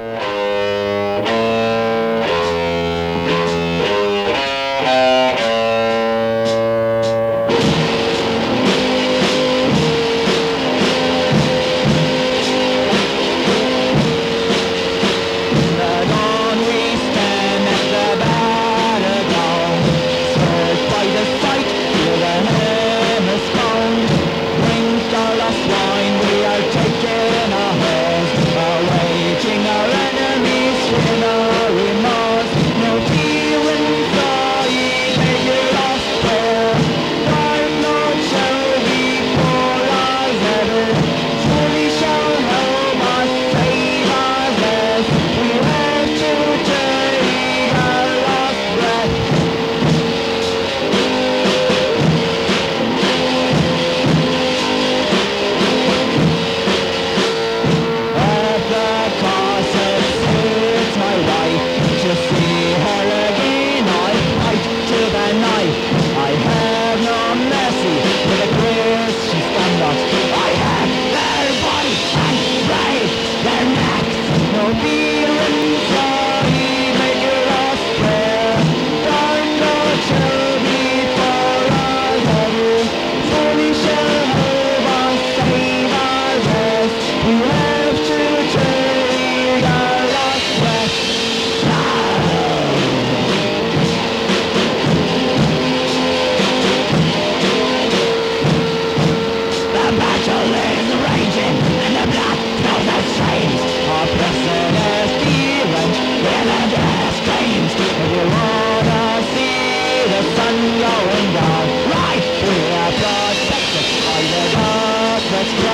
Bye. Let's.